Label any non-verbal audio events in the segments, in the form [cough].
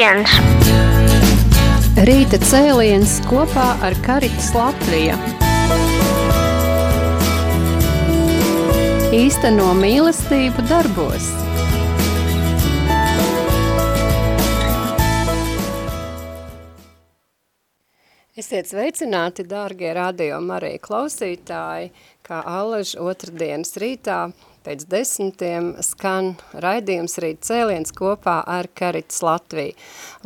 viens. Rīta cēliens kopā ar Karitas Latviju. Īsteno mīlestību darbos. Esiet sveicināti, dārgie radio Marija klausītāji, kā allaž otrdienas rītā pēc desmitiem skan raidījums rīt cēliens kopā ar Karitas Latviju.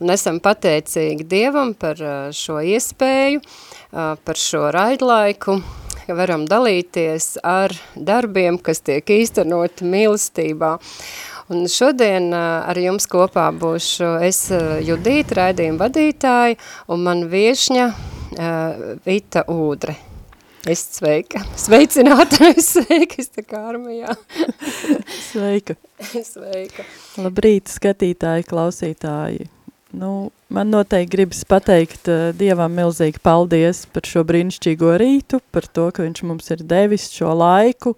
Un esam pateicīgi Dievam par uh, šo iespēju, uh, par šo raidlaiku, ka varam dalīties ar darbiem, kas tiek īstenoti mīlestībā. Un šodien ar jums kopā būšu es Judīta, raidījuma vadītāja, un man viešņa Vita Ūdre. Es sveika. Sveicināta, es [laughs] sveika, es tā kā armijā. [laughs] Sveika. sveika. Labrīt, skatītāji, klausītāji. Nu, man noteikti gribas pateikt uh, Dievam milzīgi paldies par šo brīnišķīgo rītu, par to, ka viņš mums ir devis šo laiku,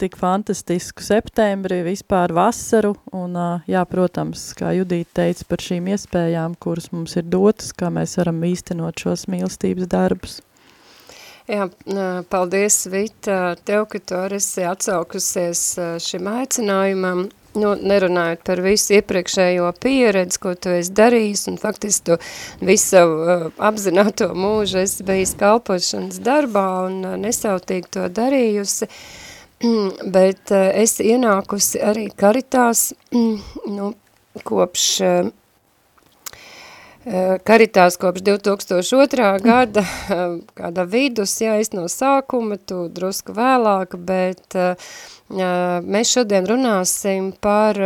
tik fantastisku septembri, vispār vasaru, un, uh, jā, protams, kā Judīta teica par šīm iespējām, kuras mums ir dotas, kā mēs varam īstenot šos mīlestības darbus. Jā, paldies, Vita, tev, ka tu arī esi atsaukusies šim aicinājumam, nu, nerunājot par visu iepriekšējo pieredzi, ko tu esi darījis, un faktiski tu visu savu uh, apzināto mūžu esi bijis kalpošanas darbā un uh, nesautīgi to darījusi, [clears throat] bet uh, esi ienākusi arī karitās, [clears throat] nu, kopš uh, Karitās kopš 2002. gada, kāda vidus, jā, es no sākuma, tu drusku vēlāk, bet mēs šodien runāsim par,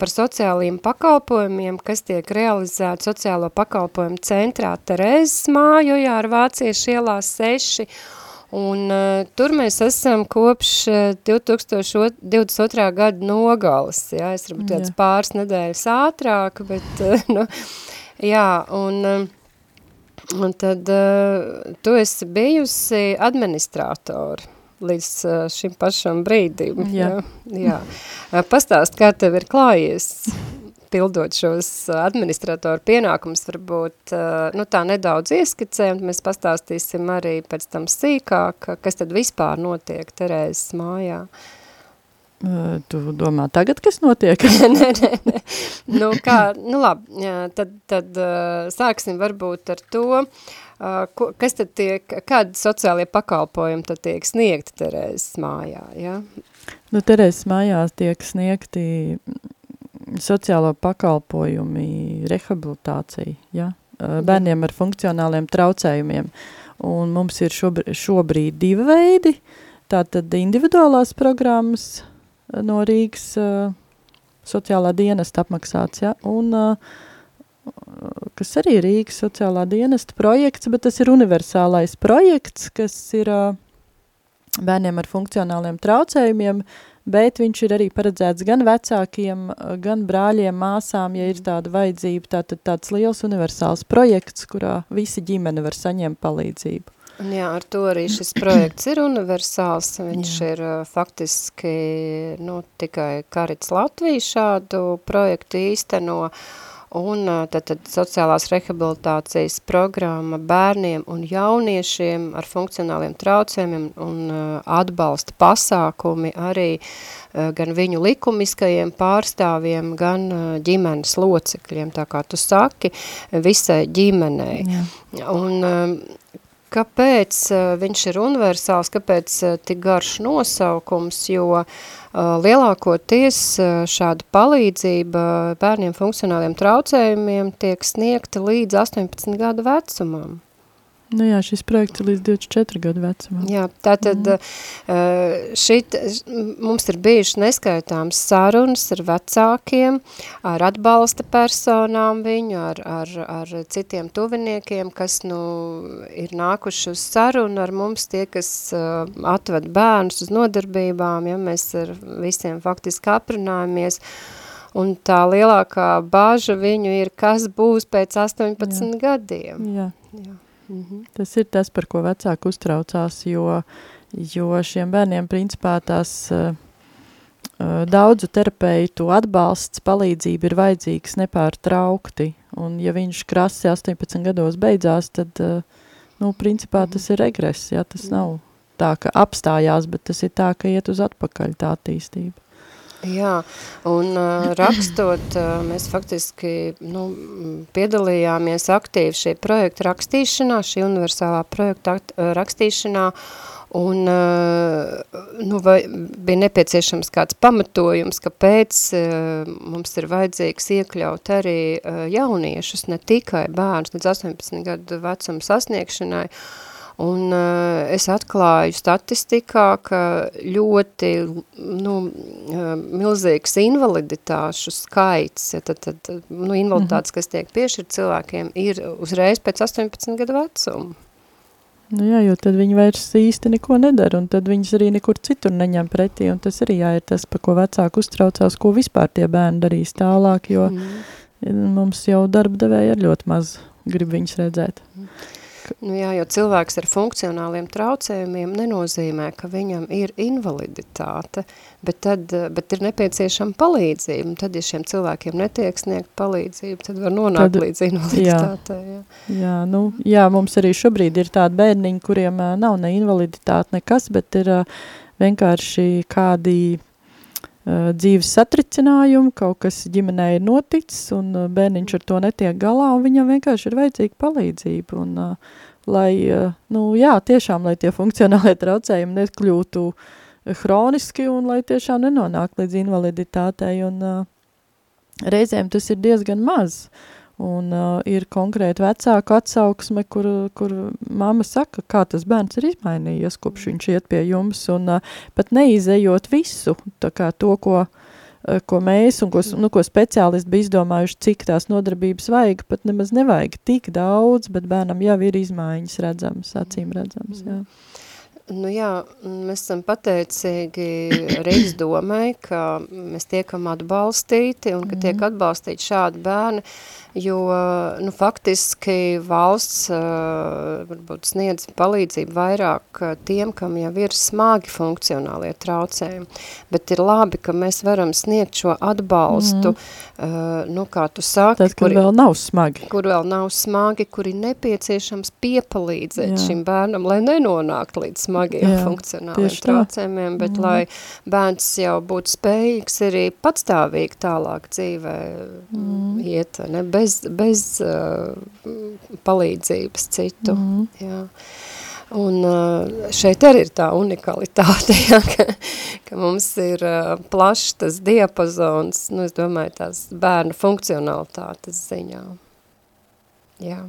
par sociālajiem pakalpojumiem, kas tiek realizēti sociālo pakalpojumu centrā Terēzes mājojā ar Vāciešu ielā 6, Un tur mēs esam kopš uh, 2022. gada nogales, jā, es varbūt tāds pāris nedēļas ātrāk, bet, [laughs] nu, jā, un, uh, un tad uh, tu esi bijusi administrātori līdz uh, šim pašam brīdim. Jā. jā. jā. Pastāst, kā tev ir klājies pildot šos administratoru pienākumus, varbūt nu, tā nedaudz ieskicē, un mēs pastāstīsim arī pēc tam sīkāk, kas tad vispār notiek Terēzes mājā. Tu domā tagad, kas notiek? [laughs] nē, nē, nē. Nu, kā, nu labi, jā, tad, tad sāksim varbūt ar to, ko, kas tad tiek, kādi sociālie pakalpojumi tad tiek sniegti Terēzes mājā, jā? Nu, Terēzes mājās tiek sniegti sociālo pakalpojumi, rehabilitācija, ja? bērniem ar funkcionāliem traucējumiem. Un mums ir šobrīd, šobrīd divi veidi, tātad individuālās programmas no Rīgas sociālā dienesta apmaksāts, ja? un kas arī ir Rīgas sociālā dienesta projekts, bet tas ir universālais projekts, kas ir bērniem ar funkcionāliem traucējumiem, bet viņš ir arī paredzēts gan vecākiem, gan brāļiem, māsām, ja ir tāda vajadzība, tātad tāds liels universāls projekts, kurā visi ģimene var saņemt palīdzību. Un jā, ar to arī šis projekts ir universāls, viņš jā. ir faktiski, nu, tikai Karits Latvija šādu projektu īsteno, un tad, tad sociālās rehabilitācijas programma bērniem un jauniešiem ar funkcionāliem traucējumiem un atbalsta pasākumi arī gan viņu likumiskajiem pārstāvjiem, gan ģimenes locekļiem, tā kā tu saki, visai ģimenei. Jā. Un kāpēc viņš ir universāls, kāpēc tik garš nosaukums, jo Uh, lielākoties šāda palīdzība bērniem funkcionāliem traucējumiem tiek sniegta līdz 18 gadu vecumam. Nu jā, šis projekts ir līdz 24 gadu vecumam. Jā, tātad mm. šit, mums ir bijuši neskaitāms sarunas ar vecākiem, ar atbalsta personām viņu, ar, ar, ar citiem tuviniekiem, kas nu ir nākuši uz sarunu ar mums, tie, kas atved bērnus uz nodarbībām, ja mēs ar visiem faktiski aprunājamies, un tā lielākā bāža viņu ir, kas būs pēc 18 Jā. gadiem. Jā. Jā. Mhm. Tas ir tas, par ko vecāki uztraucās, jo, jo šiem bērniem principā tās uh, daudzu terapeitu atbalsts, palīdzība ir vajadzīgs nepārtraukti, un ja viņš krasi 18 gados beidzās, tad, nu, principā tas ir regress, ja, tas nav tā, ka apstājās, bet tas ir tā, ka iet uz atpakaļ tā attīstība. Jā, un uh, rakstot, uh, mēs faktiski nu, piedalījāmies aktīvi šī projekta rakstīšanā, šī universālā projekta rakstīšanā, un nu, vai, bija nepieciešams kāds pamatojums, kāpēc mums ir vajadzīgs iekļaut arī jauniešus, ne tikai bērns līdz 18 gadu vecuma sasniegšanai, uh, Un uh, es atklāju statistikā, ka ļoti nu, uh, milzīgs invaliditāšu skaits, tad, tad, nu, invaliditātes, -hmm. kas tiek piešķirt cilvēkiem, ir uzreiz pēc 18 gadu vecuma. Nu jā, jo tad viņi vairs īsti neko nedara, un tad viņas arī nekur citur neņem pretī, un tas arī jā, ir tas, pa ko vecāki uztraucās, ko vispār tie bērni darīs tālāk, jo mm. mums jau darba devēja ir ļoti maz grib viņus redzēt. Mm. Nu jā, jo cilvēks ar funkcionāliem traucējumiem nenozīmē, ka viņam ir invaliditāte, bet, tad, bet ir nepieciešama palīdzība. Un tad, ja šiem cilvēkiem netiek sniegt palīdzību, tad var nonākt tad, līdz invaliditātei. Jā. Jā. Jā, nu, jā, mums arī šobrīd ir tādi bērniņi, kuriem nav ne invaliditāte nekas, bet ir vienkārši kādi dzīves satricinājumi, kaut kas ģimenē ir noticis, un uh, bērniņš ar to netiek galā, un viņam vienkārši ir vajadzīga palīdzība, un uh, lai, nu jā, tiešām, lai tie funkcionālie [laughs] traucējumi nekļūtu hroniski, un lai tiešām nenonāk līdz invaliditātei, un reizēm tas ir diezgan maz, uh, Un uh, ir konkrēti vecāku atsauksme, kur, kur mamma saka, kā tas bērns ir izmainījies, kopš viņš iet pie jums, un uh, pat neizējot visu, tā kā to, ko, uh, ko mēs un ko, nu, ko speciālisti bija izdomājuši, cik tās nodarbības vajag, pat nemaz nevajag tik daudz, bet bērnam jau ir izmaiņas redzamas, acīm redzamas, jā. Nu jā, mēs esam pateicīgi Rīgas domai, ka mēs tiekam atbalstīti un ka tiek atbalstīti šādi bērni, uh, jo nu, faktiski valsts uh, varbūt sniedz palīdzību vairāk tiem, kam jau ir smagi funkcionālie traucējumi, bet ir labi, ka mēs varam sniegt šo atbalstu, mm. uh, nu, kā tu saki, Tad, kur vēl nav smagi. Kur vēl nav smagi, kur ir nepieciešams piepalīdzēt Jā. šim bērnam, lai nenonākt līdz smagiem Jā, funkcionāliem traucējumiem, bet mm. lai bērns jau būtu spējīgs arī patstāvīgi tālāk dzīvē mm. iet, ne, bez bez, bez uh, palīdzības citu. Mm. Jā. Un uh, šeit arī ir tā unikalitāte, [laughs] ja, ka, ka mums ir uh, plašs tas diapazons, nu, es domāju, tās bērnu funkcionalitātes ziņā. Jā.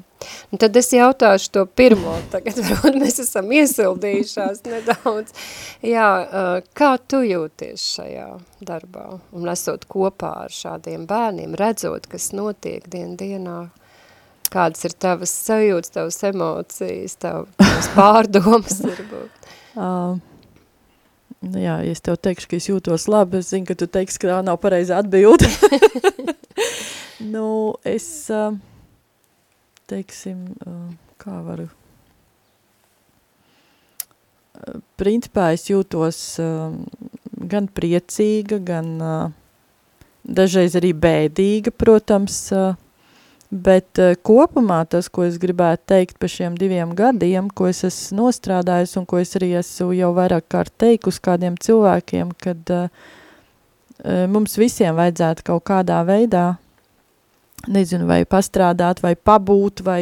Un tad es jautāšu to pirmo, [laughs] tagad varbūt mēs esam iesildījušās nedaudz. Jā, kā tu jūties šajā darbā un esot kopā ar šādiem bērniem, redzot, kas notiek dien dienā, kādas ir tavas sajūtas, tavas emocijas, tavas pārdomas [laughs] varbūt? Uh. Nu jā, es tev teikšu, ka es jūtos labi, es zinu, ka tu teiksi, ka tā nav pareiza atbilde. [laughs] nu, es... Uh, teiksim, kā varu. Principā es jūtos gan priecīga, gan dažreiz arī bēdīga, protams, bet kopumā tas, ko es gribētu teikt par šiem diviem gadiem, ko es esmu nostrādājis un ko es arī esmu jau vairāk kārt teikusi kādiem cilvēkiem, kad mums visiem vajadzētu kaut kādā veidā nezinu, vai pastrādāt, vai pabūt, vai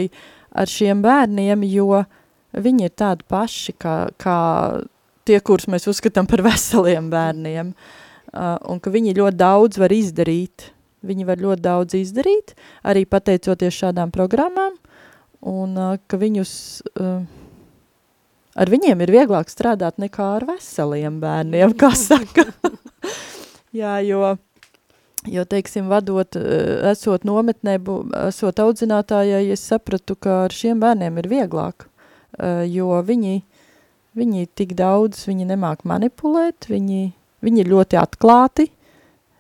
ar šiem bērniem, jo viņi ir tādi paši, kā, kā tie, kurus mēs uzskatām par veseliem bērniem, uh, un ka viņi ļoti daudz var izdarīt. Viņi var ļoti daudz izdarīt, arī pateicoties šādām programmām, un uh, ka viņus, uh, ar viņiem ir vieglāk strādāt nekā ar veseliem bērniem, kā [laughs] saka. Jā, jo Jo, teiksim, vadot, eh, esot nometnē, esot audzinātājai, es sapratu, ka ar šiem bērniem ir vieglāk, eh, jo viņi, viņi tik daudz, viņi nemāk manipulēt, viņi, viņi ir ļoti atklāti,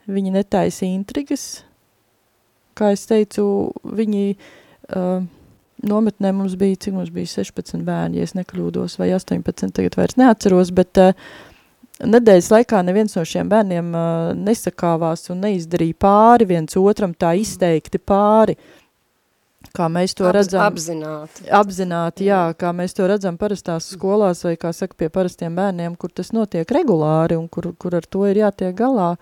viņi netaisa intrigas, kā es teicu, viņi uh, nometnē mums bija, cik mums bija 16 bērni, ja es nekļūdos, vai 18, tagad vairs neatceros, bet nedēļas laikā neviens no šiem bērniem uh, nesakāvās un neizdarīja pāri viens otram tā izteikti pāri, kā mēs to Apz, redzam. Apzināti. Apzināti, jā, kā mēs to redzam parastās skolās vai, kā saka, pie parastiem bērniem, kur tas notiek regulāri un kur, kur ar to ir jātiek galā.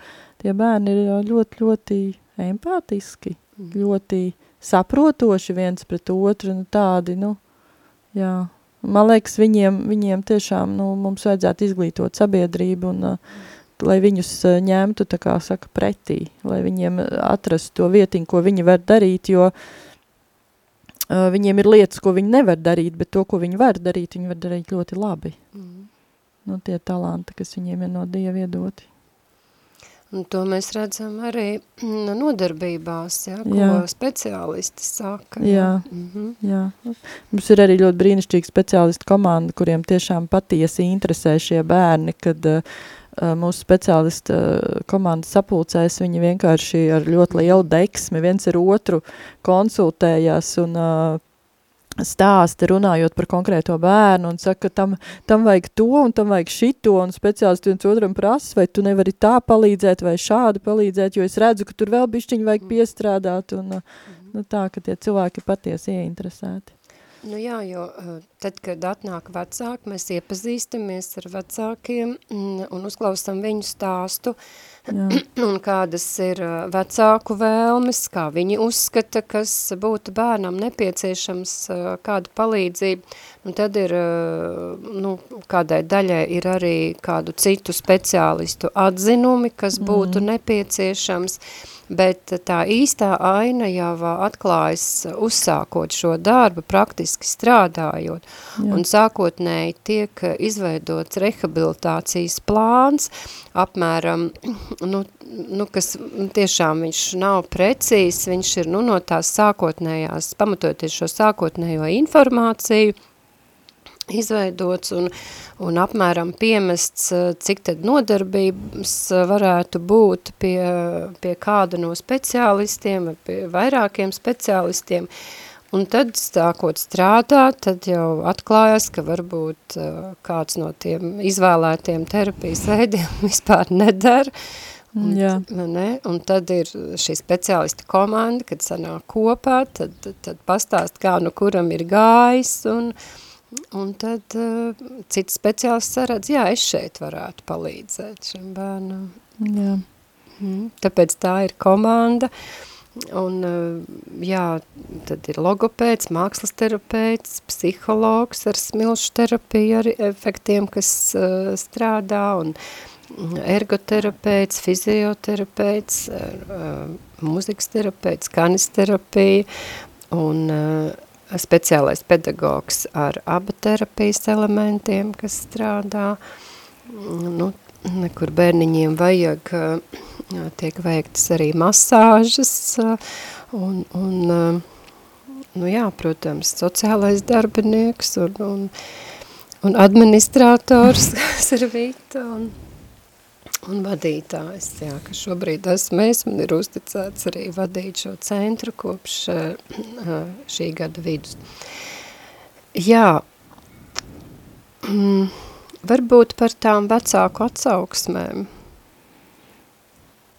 Tie bērni ir ļoti, ļoti empātiski, mm. ļoti saprotoši viens pret otru, nu tādi, nu, jā, Man liekas, viņiem, viņiem tiešām, nu, mums vajadzētu izglītot sabiedrību un, uh, lai viņus uh, ņemtu, tā kā saka, pretī, lai viņiem atrastu to vietiņu, ko viņi var darīt, jo uh, viņiem ir lietas, ko viņi nevar darīt, bet to, ko viņi var darīt, viņi var darīt ļoti labi. Mm. Nu, tie talanti, kas viņiem ir no Dieva iedoti. Un to mēs redzam arī mm, [clears throat] nodarbībās, ja, ko jā. speciālisti saka. Jā. Jā. Mm -hmm. jā. Mums ir arī ļoti brīnišķīga speciālistu komanda, kuriem tiešām patiesi interesē šie bērni, kad uh, mūsu speciālista komanda sapulcēs, viņi vienkārši ar ļoti lielu deksmi viens ar otru konsultējās un uh, stāsti runājot par konkrēto bērnu un saka, tam, tam vajag to un tam vajag šito un speciālisti viens otram prasa, vai tu nevari tā palīdzēt vai šādi palīdzēt, jo es redzu, ka tur vēl bišķiņi vajag mm. piestrādāt un mm. nu, tā, ka tie cilvēki patiesi ieinteresēti. Nu jā, jo eh, tad, kad atnāk vecāki, mēs iepazīstamies ar vecākiem mm, un uzklausam viņu stāstu, jā. [clears throat] un kādas ir vecāku vēlmes, kā viņi uzskata, kas būtu bērnam nepieciešams, kāda palīdzība, un tad ir, nu, kādai daļai ir arī kādu citu speciālistu atzinumi, kas būtu mm. nepieciešams, bet tā īstā aina jau atklājas uzsākot šo darbu, praktiski strādājot, Jā. un sākotnēji tiek izveidots rehabilitācijas plāns, apmēram, nu, nu, kas tiešām viņš nav precīzs, viņš ir nu, no tās sākotnējās, pamatoties šo sākotnējo informāciju, izveidots un, un apmēram piemests, eh, cik tad nodarbības eh, varētu būt pie, pie kāda no speciālistiem, pie vairākiem speciālistiem. Un tad, sākot strādāt, tad jau atklājas, ka varbūt uh, kāds no tiem izvēlētiem terapijas veidiem [laughs] vispār nedara. Un, Jā. ne? un tad ir šī speciālista komanda, kad sanāk kopā, tad, tad, tad pastāst, kā nu kuram ir gājis, un, uh, Un tad uh, cits speciālists saredz, jā, es šeit varētu palīdzēt šim bērnam. Jā. Mm, tāpēc tā ir komanda. Un, uh, jā, tad ir logopēds, mākslas terapeits, psihologs ar smilšu terapiju ar efektiem, kas uh, strādā, un ergoterapeits, fizioterapeits, uh, mūzikas terapeits, kanis terapija, un uh, speciālais pedagogs ar abu terapijas elementiem, kas strādā. Nu, kur bērniņiem vajag, tiek veiktas arī masāžas un, un nu jā, protams, sociālais darbinieks un, un, un administrators, [laughs] kas ir Vīta un un vadītājs, jā, ka šobrīd esmu es, man ir uzticēts arī vadīt šo centru kopš uh, [clears throat] šī gada vidus. Jā, mm, varbūt par tām vecāku atsauksmēm.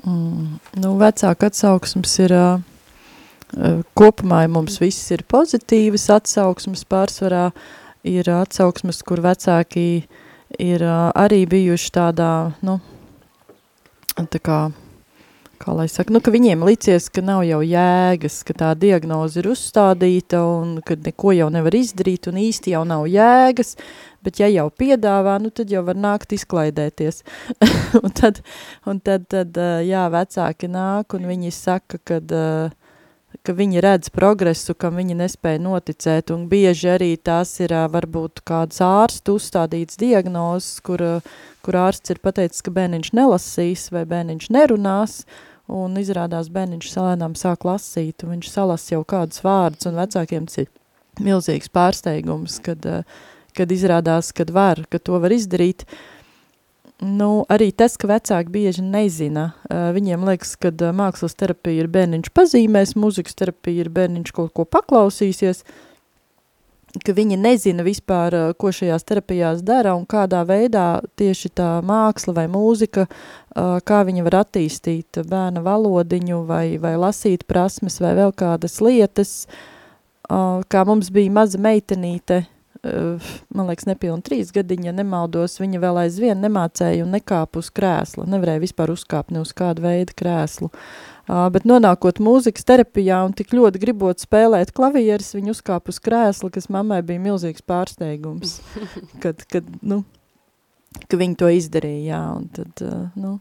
Mm, nu, vecāku atsauksmes ir, uh, kopumā mums viss ir pozitīvas atsauksmes, pārsvarā ir atsauksmes, kur vecāki ir arī bijuši tādā, nu, tā kā, kā lai saka, nu, ka viņiem licies, ka nav jau jēgas, ka tā diagnoze ir uzstādīta un ka neko jau nevar izdarīt un īsti jau nav jēgas, bet ja jau piedāvā, nu, tad jau var nākt izklaidēties. [laughs] un tad, un tad, tad, jā, vecāki nāk un viņi saka, kad, ka viņi redz progresu, kam viņi nespēja noticēt, un bieži arī tās ir varbūt kāds ārstu uzstādīts diagnozes, kur uh, kur ārsts ir pateicis, ka bērniņš nelasīs vai bērniņš nerunās, un izrādās bērniņš salēnām sāk lasīt, un viņš salas jau kādus vārdus, un vecākiem tas ir milzīgs pārsteigums, kad, kad izrādās, kad var, ka to var izdarīt. Nu, arī tas, ka vecāki bieži nezina, eh, viņiem liekas, ka eh, mākslas terapija ir bērniņš pazīmēs, muzikas terapija ir bērniņš kaut ko paklausīsies, ka viņi nezina vispār, uh, ko šajās terapijās dara un kādā veidā tieši tā māksla vai mūzika, kā viņi var attīstīt bērna valodiņu vai, vai lasīt prasmes vai vēl kādas lietas. Kā mums bija maza meitenīte, man liekas, nepilni trīs gadiņa, ja nemaldos, viņa vēl aizvien nemācēja un nekāp uz krēsla, nevarēja vispār uzkāpt ne uz kādu veidu krēslu. Uh, bet nonākot mūzikas terapijā un tik ļoti gribot spēlēt klavieres, viņa uzkāp uz krēsla, kas mammai bija milzīgs pārsteigums, [laughs] kad, kad, nu, ka viņa to izdarīja, jā, un tad, uh, nu,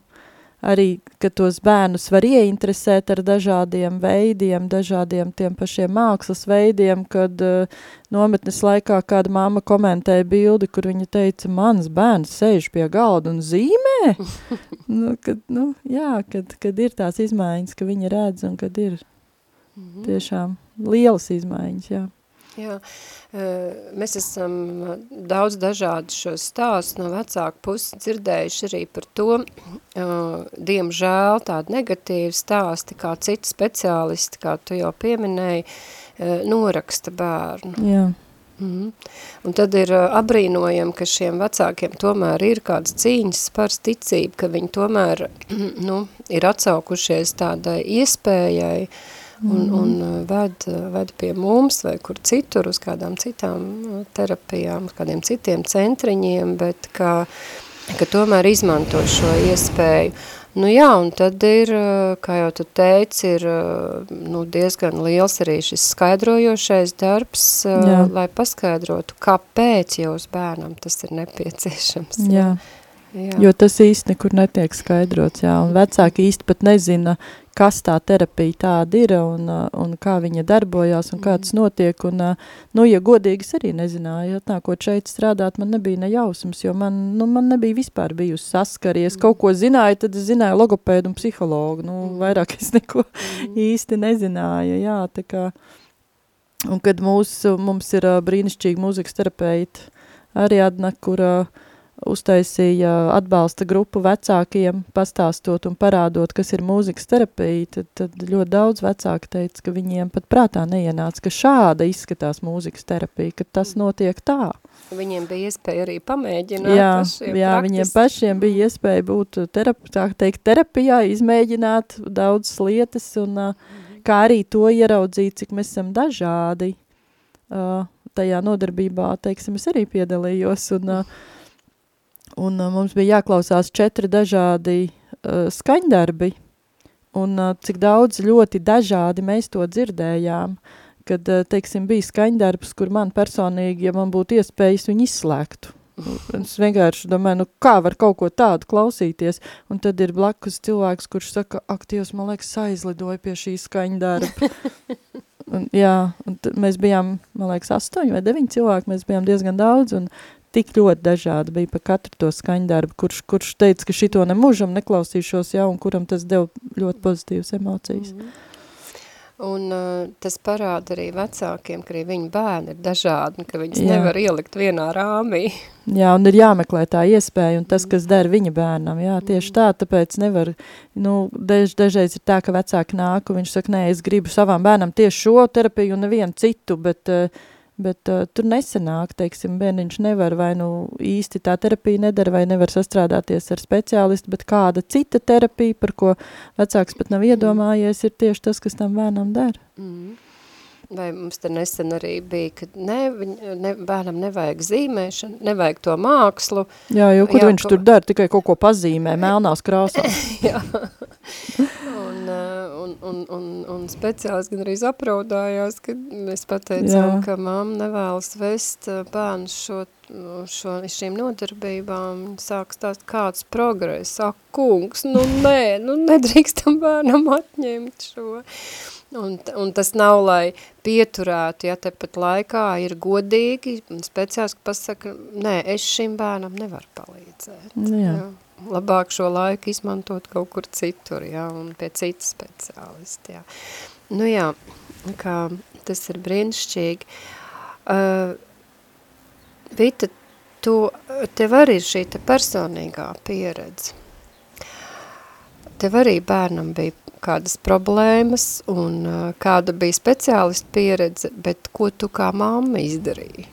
arī, ka tos bērnus var ieinteresēt ar dažādiem veidiem, dažādiem tiem pašiem mākslas veidiem, kad uh, nometnes laikā kāda mamma komentēja bildi, kur viņa teica, mans bērns sēž pie galda un zīmē. [laughs] nu, kad, nu, jā, kad, kad ir tās izmaiņas, ka viņa redz un kad ir mhm. tiešām lielas izmaiņas, jā. Jā, mēs esam daudz dažādu šo stāstu no vecāku puses dzirdējuši arī par to, diemžēl tādi negatīvi stāsti, kā citi speciālisti, kā tu jau pieminēji, noraksta bērnu. Jā. Mm. Un tad ir abrīnojami, ka šiem vecākiem tomēr ir kāds cīņas par ticību, ka viņi tomēr [clears throat] nu, ir atsaukušies tādai iespējai uh, un, mm. un uh, ved, uh, ved pie mums vai kur citur uz kādām citām uh, terapijām, uz kādiem citiem centriņiem, bet ka, ka tomēr izmanto šo iespēju. Nu jā, un tad ir, kā jau tu teici, ir nu, diezgan liels arī šis skaidrojošais darbs, jā. lai paskaidrotu, kāpēc jau uz bērnam tas ir nepieciešams. Jā. Jā. Jo tas īsti nekur netiek skaidrots, jā, un vecāki īsti pat nezina, kas tā terapija tāda ir un, un kā viņa darbojās un kā tas notiek. Un, nu, ja godīgi es arī nezināju, atnākot šeit strādāt, man nebija ne jausmas, jo man, nu, man nebija vispār bijusi saskaries. Kaut ko zināju, tad es zināju logopēdu un psihologu. Nu, vairāk es neko īsti nezināju. Jā, tā kā, un kad mūs, mums ir brīnišķīgi mūzikas terapeiti Ariadna, kura uh, uztaisīja atbalsta grupu vecākiem, pastāstot un parādot, kas ir mūzikas terapija, tad, tad ļoti daudz vecāki teica, ka viņiem pat prātā neienāca, ka šāda izskatās mūzikas terapija, ka tas notiek tā. Viņiem bija iespēja arī pamēģināt jā, pašiem Jā, praktis. viņiem pašiem bija iespēja būt terap, tā teikt, terapijā, izmēģināt daudzas lietas un mm. kā arī to ieraudzīt, cik mēs esam dažādi. Uh, tajā nodarbībā, teiksim, es arī piedalījos un uh, un uh, mums bija jāklausās četri dažādi uh, skaņdarbi, un uh, cik daudz ļoti dažādi mēs to dzirdējām, kad, uh, teiksim, bija skaņdarbs, kur man personīgi, ja man būtu iespējas, viņu izslēgtu. Es vienkārši domāju, nu kā var kaut ko tādu klausīties, un tad ir blakus cilvēks, kurš saka, ak, Dievs, man liekas, aizlidoja pie šī skaņdarba. un, jā, un mēs bijām, man liekas, astoņi vai deviņi cilvēki, mēs bijām diezgan daudz, un tik ļoti dažādi bija pa katru to skaņdarbu, kurš, kurš teica, ka šito nemūžam neklausīšos, jā, un kuram tas deva ļoti pozitīvas emocijas. Mm -hmm. Un uh, tas parāda arī vecākiem, ka arī viņu bērni ir dažādi, ka viņus Jā. nevar ielikt vienā rāmī. Jā, un ir jāmeklē tā iespēja, un tas, kas der viņa bērnam, jā, tieši tā, tāpēc nevar, nu, daž, dažreiz ir tā, ka vecāki nāk, un viņš saka, nē, es gribu savām bērnam tieši šo terapiju un nevienu citu, bet uh, bet uh, tur nesenāk, teiksim, bērniņš nevar vai nu īsti tā terapija nedara vai nevar sastrādāties ar speciālistu, bet kāda cita terapija, par ko vecāks pat nav iedomājies, ir tieši tas, kas tam bērnam dara. Mm. Vai mums te nesen arī bija, ka ne, viņ, ne, bērnam nevajag zīmēšanu, nevajag to mākslu. Jā, jo kur jā, viņš ko... tur dara, tikai kaut ko pazīmē, melnās krāsās. [laughs] jā, un, un, un, un, un speciālisti gan arī apraudājās, kad mēs pateicām, jā. ka mamma nevēlas vest bērnu šo šo, šīm nodarbībām, sāk stāst kāds progress, ak, kungs, nu nē, nu nedrīkstam bērnam atņemt šo. Un, un tas nav, lai pieturētu, ja tepat laikā ir godīgi, un speciāliski pasaka, nē, es šim bērnam nevaru palīdzēt. Nu jā. Jā. Labāk šo laiku izmantot kaut kur citur, jā, un pie cita speciālisti, jā. Nu jā, kā tas ir brīnišķīgi. Uh, Vita, tu, tev arī ir šī te personīgā pieredze. Tev arī bērnam bija kādas problēmas un kāda bija speciālista pieredze, bet ko tu kā mamma izdarīji?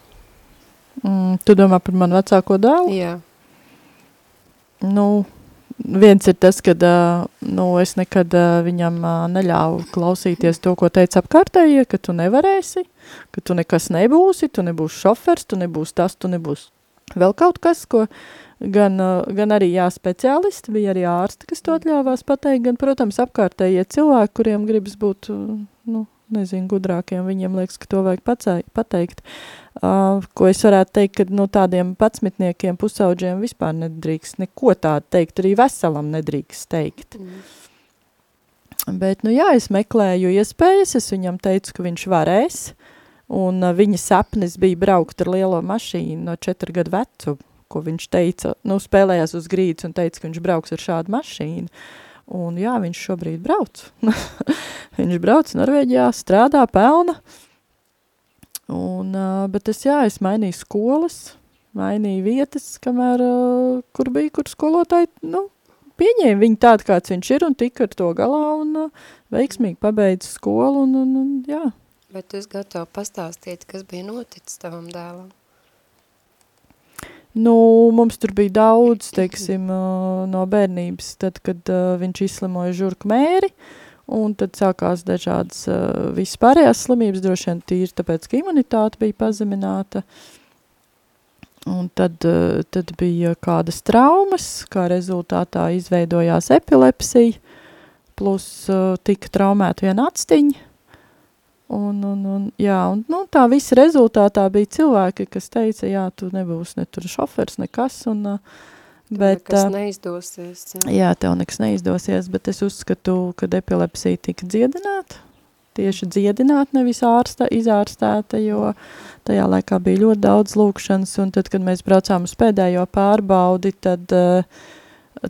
Mm, tu domā par manu vecāko dēlu? Jā. Nu, viens ir tas, ka nu, es nekad viņam neļāvu klausīties to, ko teica apkārtējie, ka tu nevarēsi, ka tu nekas nebūsi, tu nebūsi šofers, tu nebūsi tas, tu nebūsi vēl kaut kas, ko gan, gan arī jā, speciālisti, bija arī ārsti, kas to atļāvās pateikt, gan, protams, apkārtējie cilvēki, kuriem gribas būt, nu, nezinu, gudrākiem, viņiem liekas, ka to vajag pacē, pateikt. Uh, ko es varētu teikt, ka no nu, tādiem patsmitniekiem, pusauģiem vispār nedrīkst neko tādu teikt, arī veselam nedrīkst teikt. Mm. Bet, nu jā, es meklēju iespējas, es viņam teicu, ka viņš varēs, un uh, viņa sapnis bija braukt ar lielo mašīnu no četru gadu vecu, ko viņš teica, nu, spēlējās uz grīdas un teica, ka viņš brauks ar šādu mašīnu. Un jā, viņš šobrīd brauc. [laughs] viņš brauc Norvēģijā, strādā, pelna. Un, bet es, jā, es mainīju skolas, mainīju vietas, kamēr, kur bija, kur skolotāji, nu, pieņēma viņu tādu, kāds viņš ir, un tika ar to galā, un veiksmīgi pabeidza skolu, un, un, un jā. Bet tu esi gatava pastāstīt, kas bija noticis tavam dēlam? Nu, mums tur bija daudz, teiksim, no bērnības, tad, kad viņš izslimoja žurku mēri, un tad sākās dažādas vispārējās slimības, droši vien tīri, tāpēc, ka imunitāte bija pazemināta, un tad, tad bija kādas traumas, kā rezultātā izveidojās epilepsija, plus tika traumēta viena atstiņa, Un, un, un, jā, un nu, tā visa rezultātā bija cilvēki, kas teica, jā, tu nebūsi ne tur šofers, nekas, un, bet, nekas neizdosies. Jā. jā, tev nekas neizdosies, bet es uzskatu, ka epilepsija tika dziedināta, tieši dziedināt, nevis ārsta, izārstēta, jo tajā laikā bija ļoti daudz lūkšanas, un tad, kad mēs braucām uz pēdējo pārbaudi, tad,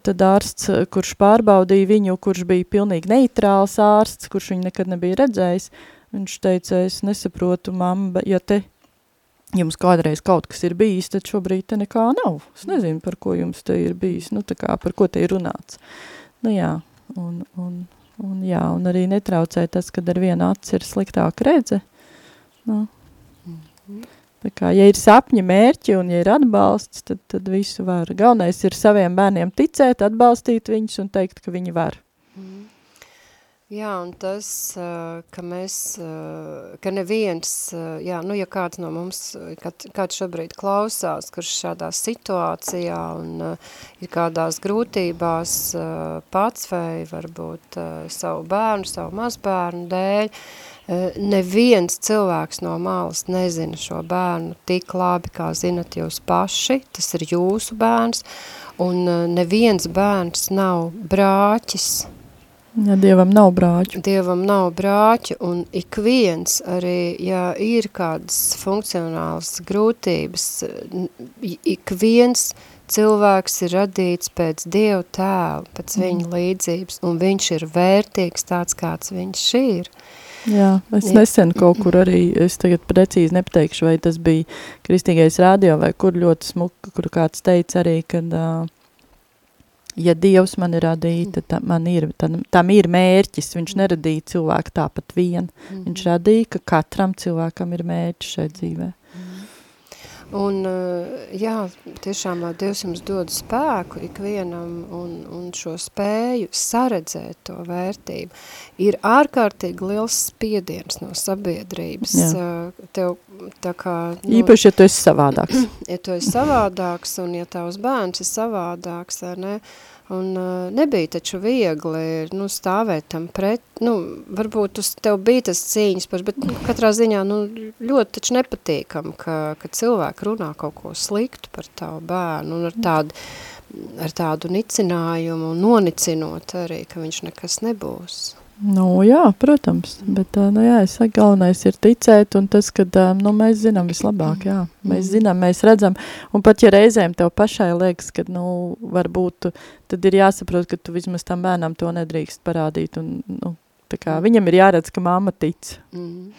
tad ārsts, kurš pārbaudīja viņu, kurš bija pilnīgi neitrāls ārsts, kurš viņu nekad nebija redzējis, Viņš teica, es nesaprotu, mamma, ja te jums kādreiz kaut kas ir bijis, tad šobrīd te nekā nav. Es nezinu, par ko jums te ir bijis, nu tā kā, par ko te ir runāts. Nu jā, un, un, un jā, un arī netraucē tas, kad ar vienu aci ir sliktāk redze. Nu, tā kā, ja ir sapņi, mērķi un ja ir atbalsts, tad, tad visu var. Galvenais ir saviem bērniem ticēt, atbalstīt viņus un teikt, ka viņi var. Jā, un tas, ka mēs, ka neviens, jā, nu, ja kāds no mums, kāds šobrīd klausās, kurš šādā situācijā un ir kādās grūtībās pats vai varbūt savu bērnu, savu mazbērnu dēļ, neviens cilvēks no malas nezina šo bērnu tik labi, kā zinat jūs paši, tas ir jūsu bērns, un neviens bērns nav brāķis, Ja Dievam nav brāķu. Dievam nav brāķu, un ik viens arī, ja ir kādas funkcionālas grūtības, ik viens cilvēks ir radīts pēc Dieva tēla, pēc mm. viņa līdzības, un viņš ir vērtīgs tāds, kāds viņš ir. Jā, es nesen kaut kur arī, es tagad precīzi nepateikšu, vai tas bija kristīgais radio, vai kur ļoti smuka, kur kāds teica arī, kad uh, ja Dievs mani radīja, tad man ir, tam, tam ir mērķis. Viņš neradīja cilvēku tāpat vien. Mm -hmm. Viņš radīja, ka katram cilvēkam ir mērķis šai dzīvē. Mm -hmm. Un, eh, jā, tiešām Dievs jums dod spēku ikvienam un, un šo spēju saredzēt to vērtību. Ir ārkārtīgi liels spiediens no sabiedrības. Jā. Eh, tev tā kā... Nu, Īpaši, ja tu esi savādāks. [clears throat] Ja tu esi savādāks un ja tavs bērns ir savādāks, ne, uh, Un uh, nebija taču viegli nu, stāvēt tam pret, nu, varbūt uz tev bija tas cīņas par, bet nu, katrā ziņā nu, ļoti taču nepatīkam, ka, ka cilvēki runā kaut ko sliktu par tavu bērnu un ar tādu, ar tādu nicinājumu nonicinot arī, ka viņš nekas nebūs. Nu, jā, protams, bet, nu, jā, es saku, galvenais ir ticēt, un tas, ka, nu, mēs zinām vislabāk, jā, mēs mm. zinām, mēs redzam, un pat, ja reizēm tev pašai liekas, ka, nu, varbūt, tad ir jāsaprot, ka tu vismaz tam bērnam to nedrīkst parādīt, un, nu, tā kā viņam ir jāredz, ka mamma tic. Mm.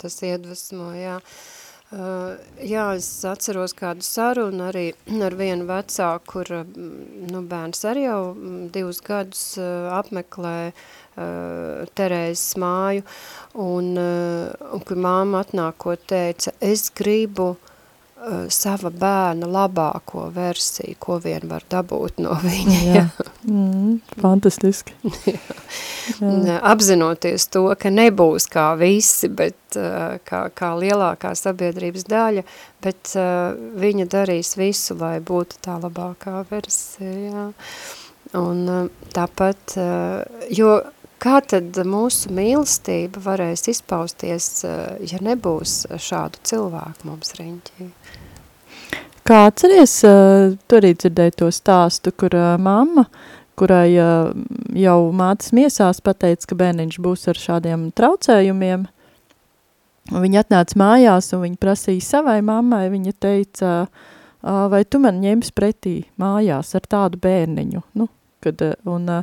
Tas iedvesmo, jā. Uh, jā, es atceros kādu sarunu arī [clears throat] ar vienu vecāku, kur nu, bērns arī jau divus gadus apmeklē Terēzes māju, un, un kur māma atnākot teica, es gribu uh, sava bērna labāko versiju, ko vien var dabūt no [laughs] viņa. Jā. Mm, fantastiski. [laughs] jā. Apzinoties to, ka nebūs kā visi, bet uh, kā, kā lielākā sabiedrības daļa, bet uh, viņa darīs visu, lai būtu tā labākā versija. Jā. Un tāpat, jo Kā tad mūsu mīlestība varēs izpausties, eh, ja nebūs šādu cilvēku mums riņķī? Kā atceries, eh, tu arī dzirdēji to stāstu, kur eh, mamma, kurai jau mātes miesās pateica, ka bērniņš būs ar šādiem traucējumiem, viņa atnāca mājās un viņa prasīja savai mammai, viņa teica, vai tu man ņems pretī mājās ar tādu bērniņu, nu, kad, un,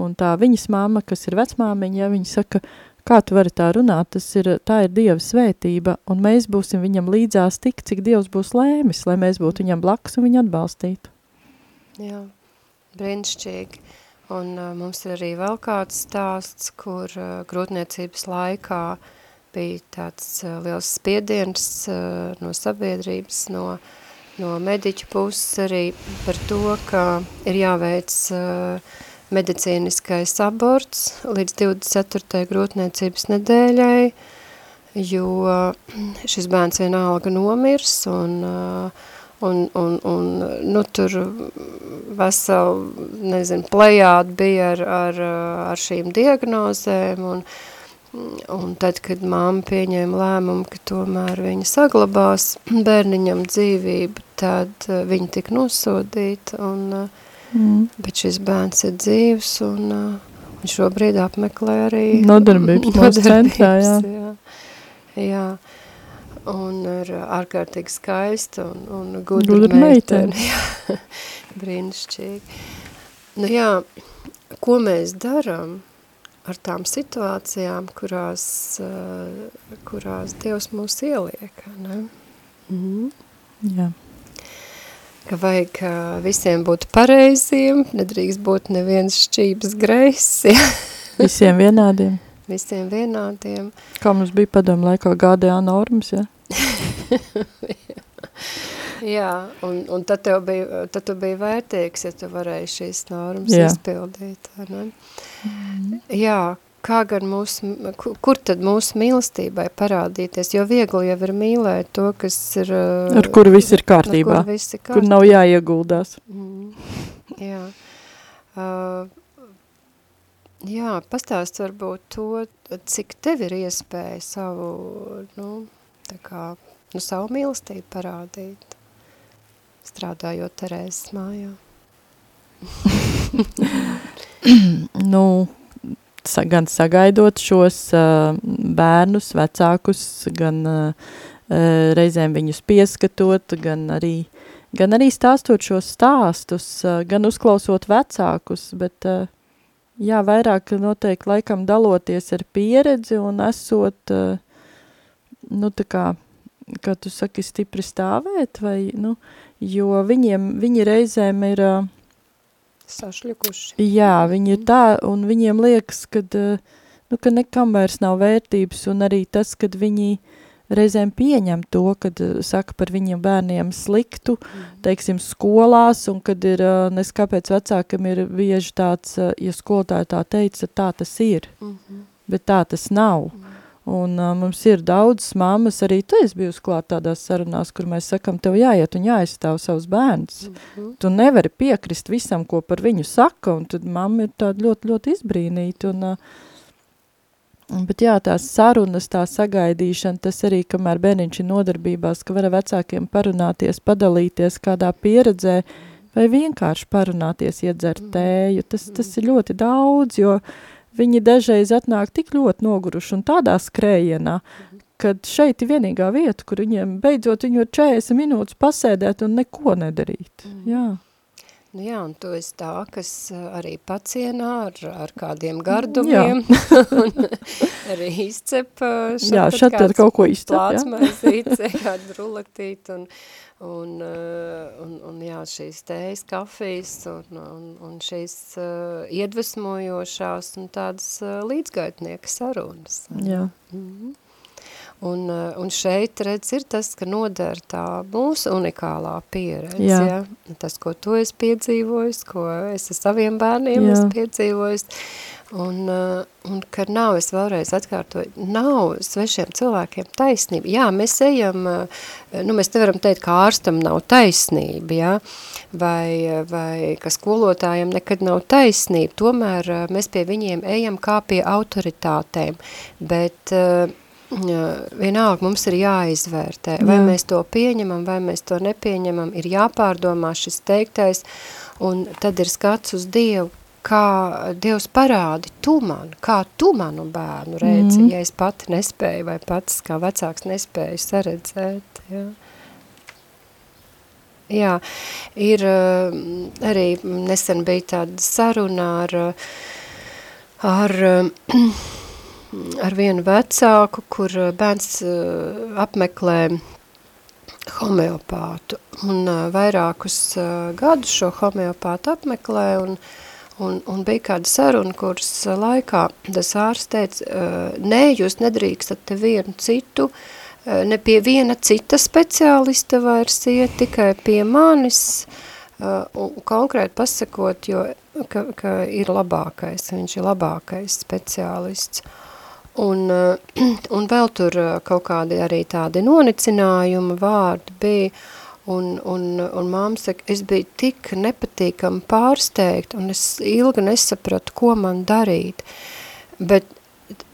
Un tā viņas mamma, kas ir vecmāmiņa, viņa saka, kā tu vari tā runāt, tas ir, tā ir Dieva svētība, un mēs būsim viņam līdzās tik, cik Dievs būs lēmis, lai mēs būtu viņam blakus un viņu atbalstītu. Jā, brīnišķīgi. Un uh, mums ir arī vēl kāds stāsts, kur uh, grūtniecības laikā bija tāds uh, liels spiediens uh, no sabiedrības, no, no mediķu puses arī par to, ka ir jāveic uh, medicīniskais aborts līdz 24. grūtniecības nedēļai, jo šis bērns vienalga nomirs un, un, un, un nu, tur veseli, nezinu, plejādi bija ar, ar, ar šīm diagnozēm un, un tad, kad māma pieņēma lēmumu, ka tomēr viņa saglabās bērniņam dzīvību, tad viņa tika nosodīta un uh, Mm. Bet šis bērns ir dzīvs un uh, šobrīd apmeklē arī nodarbības, nodarbības centrā, jā. jā. Jā. Un ir ārkārtīgi skaista un, un gudra, gudra meitene. meitene. [laughs] Brīnišķīgi. Nu jā, ko mēs daram ar tām situācijām, kurās, uh, kurās Dievs mūs ieliek, ne? Mm. Jā ka vajag visiem būt pareiziem, nedrīkst būt neviens šķības grejs. Ja? [laughs] Visiem vienādiem. Visiem vienādiem. Kā mums bija padomu laikā GDA normas, ja? [laughs] Jā, un, un tad, tev bija, tad tu biji vērtīgs, ja tu varēji šīs normas Jā. izpildīt. Ne? Mm. Jā, kā gan mūsu, kur tad mūsu mīlestībai parādīties, jo viegli jau ir mīlēt to, kas ir... Ar kuru viss ir kārtībā, kur, viss ir kārtībā. kur nav jāieguldās. Mm, jā. Uh, jā, pastāst varbūt to, cik tev ir iespēja savu, nu, tā kā, nu, savu mīlestību parādīt, strādājot Terēzes mājā. [laughs] nu, gan sagaidot šos bērnus, vecākus, gan reizēm viņus pieskatot, gan arī, gan arī stāstot šos stāstus, gan uzklausot vecākus, bet jā, vairāk noteikti laikam daloties ar pieredzi un esot, nu tā kā, kā tu saki, stipri stāvēt, vai, nu, jo viņiem, viņi reizēm ir... Uh, sašļukuši. Jā, viņi ir tā, un viņiem liekas, kad, eh, nu, ka nekam vairs nav vērtības, un arī tas, kad viņi reizēm pieņem to, kad eh, saka par viņiem bērniem sliktu, mm. teiksim, skolās, un kad ir, eh, nes kāpēc vecākam ir bieži tāds, ja skolotāja tā teica, tā tas ir, mm -hmm. bet tā tas nav. Mm. Un uh, mums ir daudz mammas, arī tu esi bijusi klāt tādās sarunās, kur mēs sakam, tev jāiet un jāizstāv savus bērns. Mm -hmm. Tu nevari piekrist visam, ko par viņu saka, un tad mamma ir tāda ļoti, ļoti izbrīnīta. Un, uh, bet jā, tās sarunas, tā sagaidīšana, tas arī, kamēr bērniņš ir nodarbībās, ka var ar vecākiem parunāties, padalīties kādā pieredzē, vai vienkārši parunāties, iedzert mhm. tēju. Tas, tas ir ļoti daudz, jo viņi dažreiz atnāk tik ļoti noguruši un tādā skrējienā, kad šeit ir vienīgā vieta, kur viņiem beidzot viņu ir 40 minūtes pasēdēt un neko nedarīt. Mm. Jā. Nu jā, un tu esi tā, kas arī pacienā ar, ar kādiem gardumiem, [laughs] un arī izcep šat, jā, šat tad kaut ko izcep, plātsmaizīts, [laughs] kādu rulaktīti, un, un, un, un jā, šīs tējas, kafijas, un, un, un šīs uh, iedvesmojošās un tādas uh, līdzgaitnieka sarunas. Jā. Mm -hmm. Un, eh, un šeit, redz, ir tas, ka noder tā mūsu unikālā pieredze, Jā. ja? tas, ko tu esi piedzīvojis, ko es ar saviem bērniem Jā. esmu piedzīvojis, un, eh, un ka nav, es vēlreiz atkārtoju, nav svešiem cilvēkiem taisnība. Jā, mēs ejam, eh, nu, mēs nevaram teikt, ka ārstam nav taisnība, ja? vai, vai ka skolotājiem nekad nav taisnība, tomēr mēs pie viņiem ejam kā pie autoritātēm, bet vienalga mums ir jāizvērtē, vai Jā. mēs to pieņemam, vai mēs to nepieņemam, ir jāpārdomā šis teiktais, un tad ir skats uz Dievu, kā Dievs parādi tu man, kā tu manu bērnu redzi, mm. ja es pati nespēju, vai pats kā vecāks nespēju saredzēt, jā. Jā, ir arī nesen bija tāda saruna ar, ar [clears throat] ar vienu vecāku, kur eh, bērns eh, apmeklē homeopātu. Un eh, vairākus gadus šo homeopātu apmeklē un, un, un bija kāda saruna, kuras laikā tas ārsts teica, nē, jūs nedrīkstat te vienu citu, ne pie viena cita speciālista vairs iet, tikai pie manis, un konkrēti pasakot, jo ka, ka ir labākais, viņš ir labākais speciālists. Un, eh, [clears throat] un vēl tur eh, kaut kādi arī tādi nonicinājuma vārdi bija, un, un, un māma saka, es biju tik nepatīkami pārsteigt, un es ilgi nesapratu, ko man darīt. Bet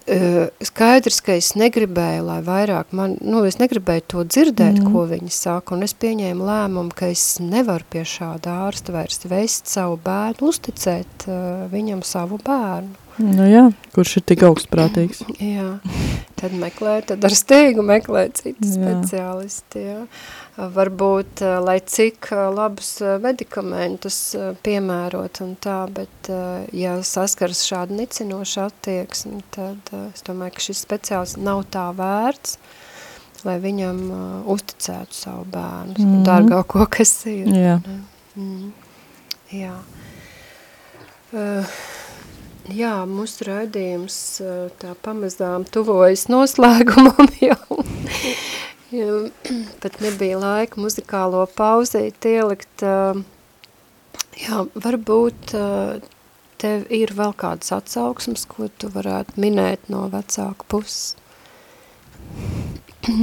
uh, skaidrs, ka es negribēju, lai vairāk man, nu, es negribēju to dzirdēt, mm. ko viņi saka, un es pieņēmu lēmumu, ka es nevaru pie šāda ārsta vairs vest savu bērnu, uzticēt uh, viņam savu bērnu. Nu jā, kurš ir tik augstprātīgs. jā, tad meklē, tad ar steigu meklē citu speciālisti, jā. Varbūt, eh, lai cik eh, labus eh, medikamentus piemērot un tā, bet ja saskars šādu nicinošu attieksmi, tad es domāju, ka šis speciālists nav tā vērts, lai viņam uzticētu savu bērnu, mm. dārgāko, kas ir. Jā. Mm. Jā. Uh, Jā, mūsu raidījums tā pamazām tuvojas noslēgumam [laughs] jau. [clears throat] Pat nebija laika muzikālo pauzīt ielikt. Jā, varbūt tev ir vēl kādas atsauksmes, ko tu varētu minēt no vecāku puses. [clears throat]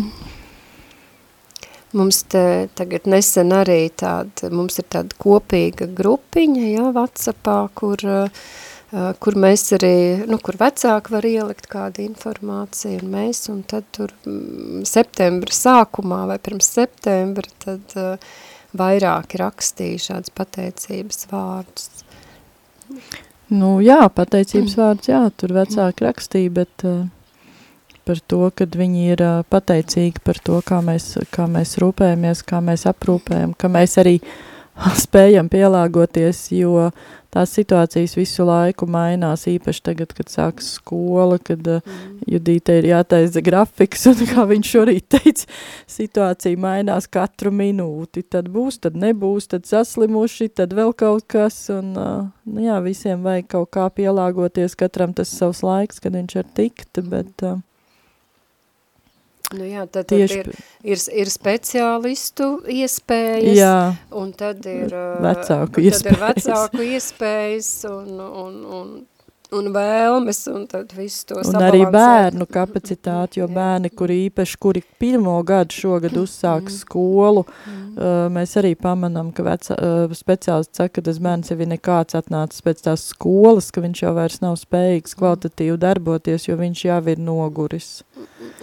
Mums te tagad nesen arī tāda, mums ir tāda kopīga grupiņa, jā, Whatsappā, kur uh, kur mēs arī, nu, kur vecāki var ielikt kādu informāciju, un mēs, un tad tur mm, septembra sākumā vai pirms septembra, tad uh, vairāki rakstīja šāds pateicības vārdus. Nu, jā, pateicības vārds, jā, tur vecāki rakstīja, bet uh, par to, kad viņi ir uh, pateicīgi par to, kā mēs, kā mēs rūpējamies, kā mēs aprūpējam, ka mēs arī [laughs] spējam pielāgoties, jo tās situācijas visu laiku mainās, īpaši tagad, kad sāks skola, kad uh, mm. Judīte ir jātaisa grafiks, [laughs] un kā viņš šorīt teica, situācija mainās katru minūti, tad būs, tad nebūs, tad saslimuši, tad vēl kaut kas, un uh, nu jā, visiem vajag kaut kā pielāgoties, katram tas savs laiks, kad viņš ir tikt, bet... Uh, Nu jā, tad, Tieši... tad ir, ir, ir speciālistu iespējas, jā. un tad ir vecāku iespējas, tad ir vecāku iespējas un, un, un un vēlmes, un tad visu to Un arī bērnu kapacitāti, jo bērni, kuri īpaši, kuri pirmo gadu šogad uzsāk mm. skolu, mm. Mēs arī pamanam, ka vecā, uh, speciālists saka, ka tas bērns jau ir nekāds atnācis pēc tās skolas, ka viņš jau vairs nav spējīgs kvalitatīvi darboties, jo viņš jau ir noguris.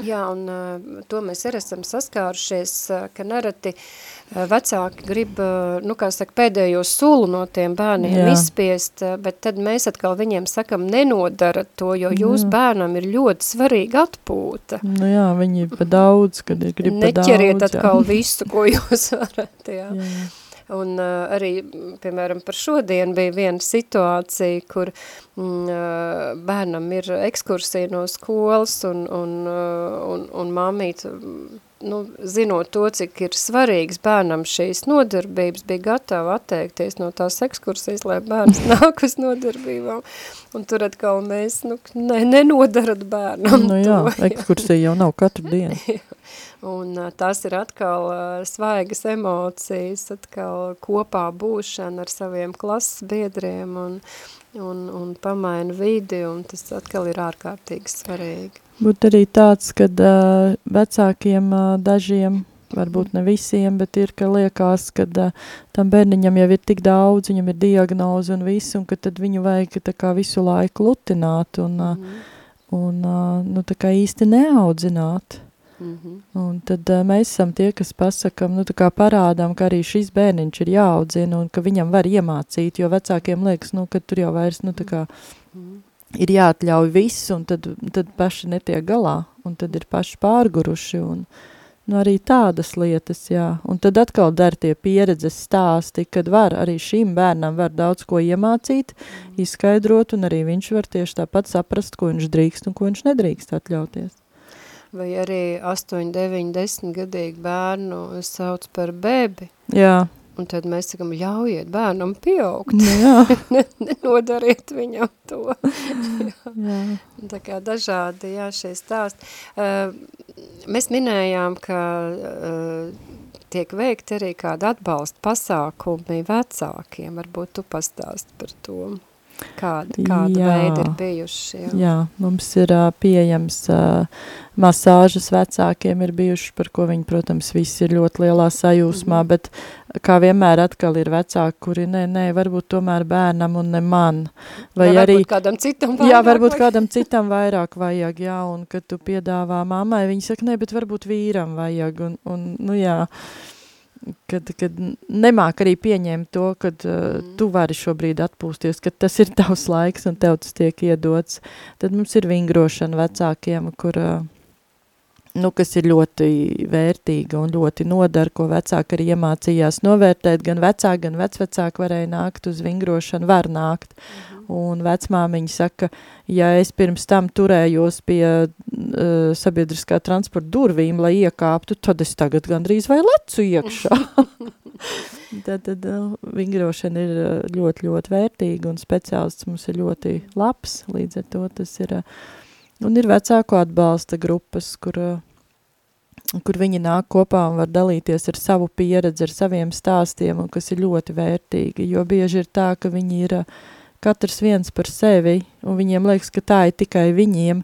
Jā, un to mēs arī esam saskārušies, ka nereti uh, vecāki grib, nu, kā saka, pēdējo sulu no tiem bērniem jā. izspiest, bet tad mēs atkal viņiem sakam, nenodara to, jo jūs jā. bērnam ir ļoti svarīga atpūta. Nu jā, viņi ir pa daudz, kad ir grib pa daudz. Neķeriet atkal jā. visu, ko jūs [laughs] varat, jā. jā. Un uh, arī, piemēram, par šodien bija viena situācija, kur mm, bērnam ir ekskursija no skolas un, un, un, un mamīt nu, zinot to, cik ir svarīgs bērnam šīs nodarbības, bija gatava atteikties no tās ekskursijas, lai bērns [laughs] nāk uz nodarbībām. Un tur atkal mēs, nu, ne, nenodarat bērnam nu, jā, to. [laughs] ekskursija jau nav katru [laughs] dienu. un tās ir atkal svaigas emocijas, atkal kopā būšana ar saviem klases biedriem un, un, un pamaina vidi, un tas atkal ir ārkārtīgi svarīgi. Būtu arī tāds, ka uh, vecākiem uh, dažiem, varbūt ne visiem, bet ir, ka liekas, ka uh, tam bērniņam jau ir tik daudz, viņam ir diagnoze un viss, un ka tad viņu vajag tā kā visu laiku lutināt un, uh, mm. un uh, nu, tā kā īsti neaudzināt. Mm -hmm. Un tad uh, mēs esam tie, kas pasakam, nu tā kā parādām, ka arī šis bērniņš ir jāaudzina un ka viņam var iemācīt, jo vecākiem liekas, nu, ka tur jau vairs, nu tā kā, mm -hmm ir jāatļauj viss, un tad, tad paši netiek galā, un tad ir paši pārguruši, un nu, arī tādas lietas, jā. Un tad atkal dar tie pieredzes stāsti, kad var arī šīm bērnam var daudz ko iemācīt, mm. izskaidrot, un arī viņš var tieši tāpat saprast, ko viņš drīkst un ko viņš nedrīkst atļauties. Vai arī 8, 9, 10 gadīgu bērnu sauc par bebi. Jā. Un tad mēs sakam, ļaujiet bērnam pieaugt. Nu jā. [laughs] Nenodariet viņam to. [laughs] jā. jā. Tā kā dažādi, jā, šie stāsti. Uh, mēs minējām, ka uh, tiek veikti arī kāda atbalsta pasākumi vecākiem. Varbūt tu pastāst par to. Kāda, kāda jā, veida ir bijuši? Jā, jā mums ir uh, pieejams uh, masāžas vecākiem ir bijuši, par ko viņi, protams, visi ir ļoti lielā sajūsmā, mm -hmm. bet kā vienmēr atkal ir vecāki, kuri nē, nē, varbūt tomēr bērnam un ne man. Vai, vai arī, kādam citam vairāk. Jā, varbūt vajag. kādam citam vairāk vajag, jā, un kad tu piedāvā mammai, viņi saka, nē, bet varbūt vīram vajag, un, un nu jā, kad, kad nemāk arī pieņemt to, kad uh, mm. tu vari šobrīd atpūsties, kad tas ir [laughs] tavs laiks un tev tas tiek iedots, tad mums ir vingrošana vecākiem, kur, uh, nu, kas ir ļoti vērtīga un ļoti nodara, ko vecāki arī iemācījās novērtēt, gan vecāki, gan vecvecāki varēja nākt uz vingrošanu, var nākt. Mm Un vecmāmiņa saka, ja es pirms tam turējos pie uh, sabiedriskā transporta durvīm, lai iekāptu, tad es tagad gandrīz vai lecu iekšā. [laughs] tad, tad uh, vingrošana ir uh, ļoti, ļoti vērtīga un speciālists mums ir ļoti labs, līdz ar to tas ir, uh, un ir vecāku atbalsta grupas, kur, uh, kur viņi nāk kopā un var dalīties ar savu pieredzi, ar saviem stāstiem, un kas ir ļoti vērtīgi, jo bieži ir tā, ka viņi ir uh, katrs viens par sevi, un viņiem liekas, ka tā ir tikai viņiem,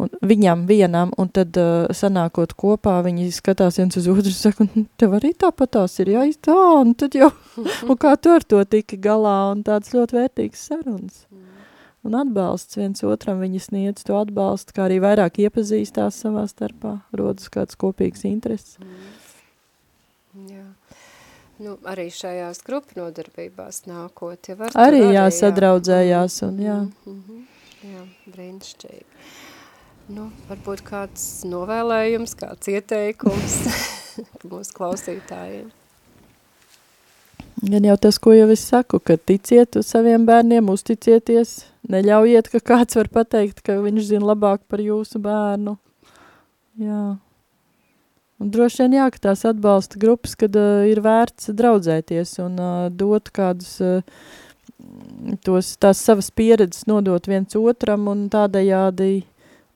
un viņam vienam, un tad uh, sanākot kopā, viņi skatās viens uz otru, saka, tev arī tāpatās ir jāizt, tā, un tad jau, [laughs] un kā tu ar to tiki galā, un tāds ļoti vērtīgs sarunas. Un atbalsts viens otram, viņi sniedz to atbalstu, kā arī vairāk iepazīstās savā starpā, rodas kāds kopīgs intereses. Mm. Jā. Nu, arī šajās grupu nodarbībās nākot, ja var arī, arī jā, sadraudzējās un jā. Mm -hmm. Jā, brīnišķīgi. Nu, varbūt kāds novēlējums, kāds ieteikums [laughs] mūsu klausītājiem. Gan jau tas, ko jau es saku, ka ticiet uz saviem bērniem, uzticieties, neļaujiet, ka kāds var pateikt, ka viņš zina labāk par jūsu bērnu. Jā. Un droši vien jā, ka tās atbalsta grupas, kad uh, ir vērts draudzēties un uh, dot kādus uh, tos, tās savas pieredzes nodot viens otram un tādējādi,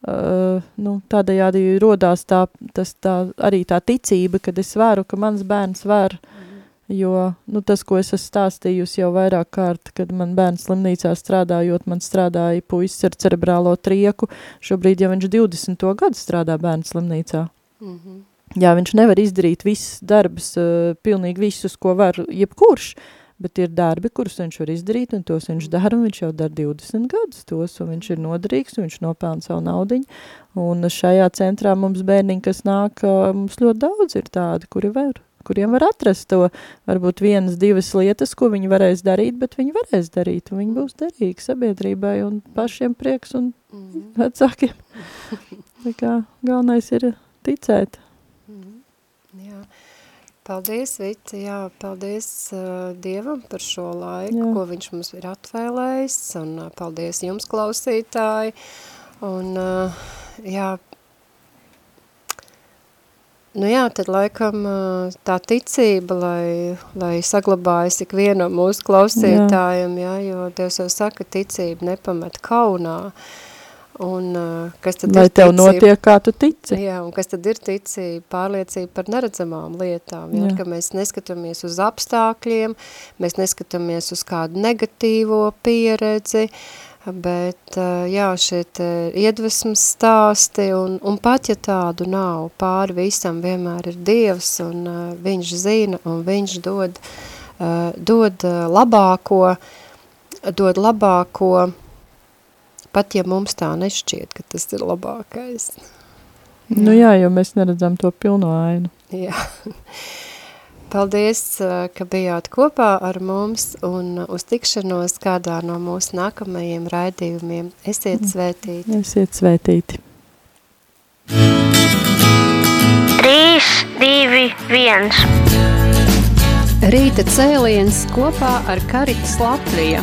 uh, nu, tādējādi rodās tā, tas tā, arī tā ticība, kad es varu, ka mans bērns var, jo, nu, tas, ko es esmu stāstījusi jau vairāk kārt, kad man bērns slimnīcā strādājot, man strādāja puisis ar cerebrālo trieku, šobrīd jau viņš 20. gadu strādā bērnu slimnīcā. Mm -hmm. Jā, viņš nevar izdarīt visus darbus, uh, pilnīgi visus, ko var jebkurš, bet ir darbi, kurus viņš var izdarīt, un tos viņš dara, un viņš jau dara 20 gadus tos, un viņš ir noderīgs, un viņš nopelna savu naudiņu, un šajā centrā mums bērniņi, kas nāk, uh, mums ļoti daudz ir tādi, kuri var, kuriem var atrast to, varbūt vienas, divas lietas, ko viņi varēs darīt, bet viņi varēs darīt, un viņi būs derīgi sabiedrībai, un pašiem prieks, un mm. vecākiem. [laughs] Tā kā galvenais ir ticēt. Paldies, Vita, jā, paldies uh, Dievam par šo laiku, jā. ko viņš mums ir atvēlējis, un uh, paldies jums, klausītāji, un uh, jā, Nu jā, tad laikam tā ticība, lai, lai saglabājas ik vienam mūsu klausītājiem, jā. jā, jo Dievs jau saka, ticība nepamet kaunā. Un, kas tad lai ir tev ticība? notiek, kā tu tici. Jā, un kas tad ir ticība? Pārliecība par neredzamām lietām, jā, jā. ka mēs neskatāmies uz apstākļiem, mēs neskatāmies uz kādu negatīvo pieredzi, uh, bet jā, šie iedvesmas stāsti, un, un pat ja tādu nav, pāri visam vienmēr ir Dievs, un uh, viņš zina, un viņš dod, uh, dod labāko, dod labāko, pat ja mums tā nešķiet, ka tas ir labākais. Jā. Nu jā, jo mēs neredzam to pilno ainu. Jā. Paldies, ka bijāt kopā ar mums un uz tikšanos kādā no mūsu nākamajiem raidījumiem. Esiet mm. svētīti. Esiet svētīti. 3, 2, 1. Rīta cēliens kopā ar Karitas Latviju.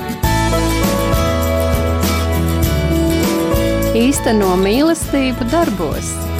Īsteno mīlestību darbos.